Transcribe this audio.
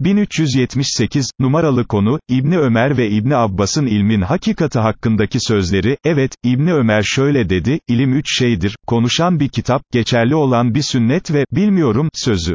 1378, numaralı konu, İbni Ömer ve İbni Abbas'ın ilmin hakikati hakkındaki sözleri, evet, İbni Ömer şöyle dedi, ilim üç şeydir, konuşan bir kitap, geçerli olan bir sünnet ve, bilmiyorum, sözü.